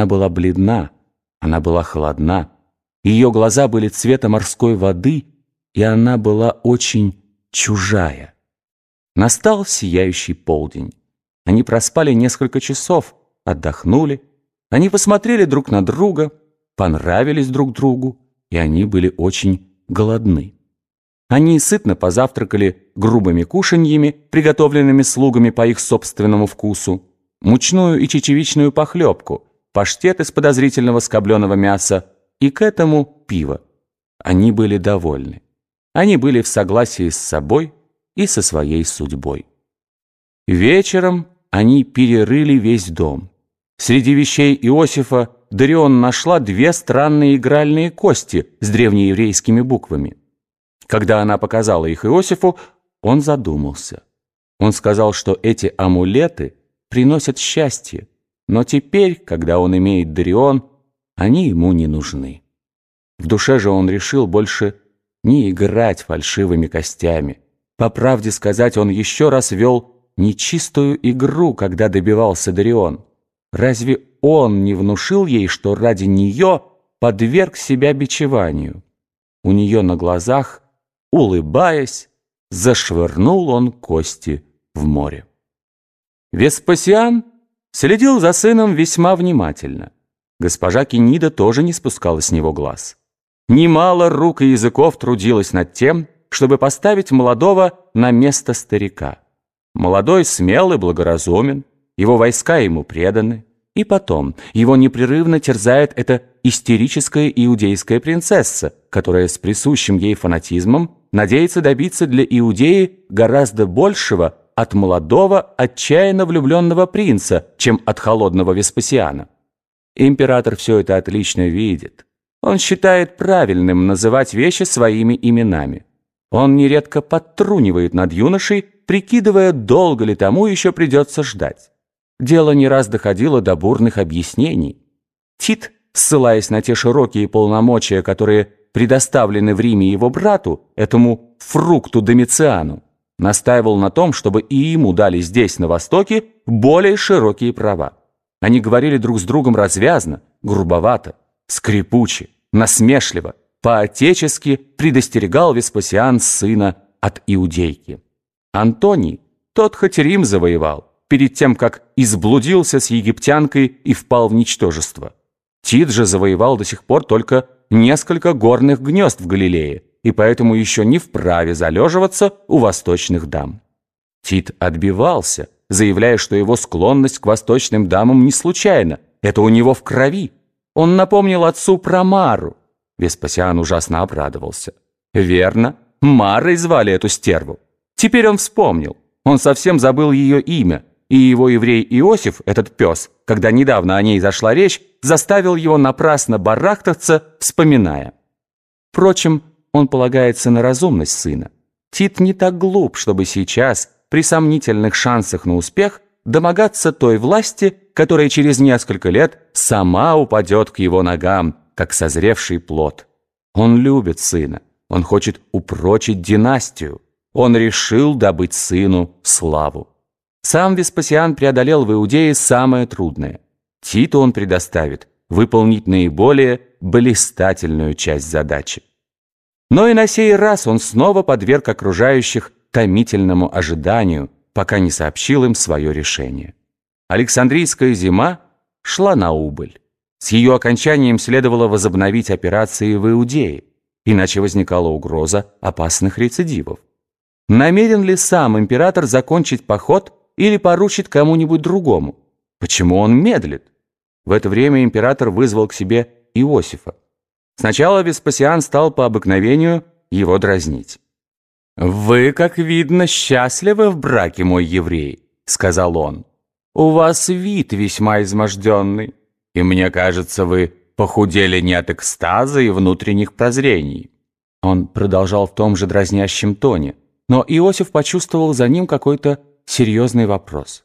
Она была бледна, она была холодна, ее глаза были цвета морской воды, и она была очень чужая. Настал сияющий полдень. Они проспали несколько часов, отдохнули. Они посмотрели друг на друга, понравились друг другу, и они были очень голодны. Они сытно позавтракали грубыми кушаньями, приготовленными слугами по их собственному вкусу, мучную и чечевичную похлебку, паштет из подозрительного скобленого мяса и к этому пиво. Они были довольны. Они были в согласии с собой и со своей судьбой. Вечером они перерыли весь дом. Среди вещей Иосифа Дарион нашла две странные игральные кости с древнееврейскими буквами. Когда она показала их Иосифу, он задумался. Он сказал, что эти амулеты приносят счастье, но теперь, когда он имеет Дарион, они ему не нужны. В душе же он решил больше не играть фальшивыми костями. По правде сказать, он еще раз вел нечистую игру, когда добивался Дарион. Разве он не внушил ей, что ради нее подверг себя бичеванию? У нее на глазах, улыбаясь, зашвырнул он кости в море. Веспасиан следил за сыном весьма внимательно. Госпожа Кенида тоже не спускала с него глаз. Немало рук и языков трудилось над тем, чтобы поставить молодого на место старика. Молодой смел и благоразумен, его войска ему преданы. И потом, его непрерывно терзает эта истерическая иудейская принцесса, которая с присущим ей фанатизмом надеется добиться для Иудеи гораздо большего от молодого, отчаянно влюбленного принца, чем от холодного Веспасиана. Император все это отлично видит. Он считает правильным называть вещи своими именами. Он нередко подтрунивает над юношей, прикидывая, долго ли тому еще придется ждать. Дело не раз доходило до бурных объяснений. Тит, ссылаясь на те широкие полномочия, которые предоставлены в Риме его брату, этому фрукту Домициану, настаивал на том, чтобы и ему дали здесь, на Востоке, более широкие права. Они говорили друг с другом развязно, грубовато, скрипуче, насмешливо, по-отечески предостерегал Веспасиан сына от иудейки. Антоний, тот хоть Рим завоевал, перед тем, как изблудился с египтянкой и впал в ничтожество. Тит же завоевал до сих пор только несколько горных гнезд в Галилее, и поэтому еще не вправе залеживаться у восточных дам. Тит отбивался, заявляя, что его склонность к восточным дамам не случайна, это у него в крови. Он напомнил отцу про Мару. Веспасиан ужасно обрадовался. Верно, Марой звали эту стерву. Теперь он вспомнил. Он совсем забыл ее имя, и его еврей Иосиф, этот пес, когда недавно о ней зашла речь, заставил его напрасно барахтаться, вспоминая. Впрочем, он полагается на разумность сына. Тит не так глуп, чтобы сейчас, при сомнительных шансах на успех, домогаться той власти, которая через несколько лет сама упадет к его ногам, как созревший плод. Он любит сына, он хочет упрочить династию, он решил добыть сыну славу. Сам Веспасиан преодолел в Иудее самое трудное. Титу он предоставит выполнить наиболее блистательную часть задачи. Но и на сей раз он снова подверг окружающих томительному ожиданию, пока не сообщил им свое решение. Александрийская зима шла на убыль. С ее окончанием следовало возобновить операции в Иудее, иначе возникала угроза опасных рецидивов. Намерен ли сам император закончить поход или поручит кому-нибудь другому? Почему он медлит? В это время император вызвал к себе Иосифа. Сначала Веспасиан стал по обыкновению его дразнить. «Вы, как видно, счастливы в браке, мой еврей», — сказал он. «У вас вид весьма изможденный, и мне кажется, вы похудели не от экстаза и внутренних прозрений». Он продолжал в том же дразнящем тоне, но Иосиф почувствовал за ним какой-то серьезный вопрос.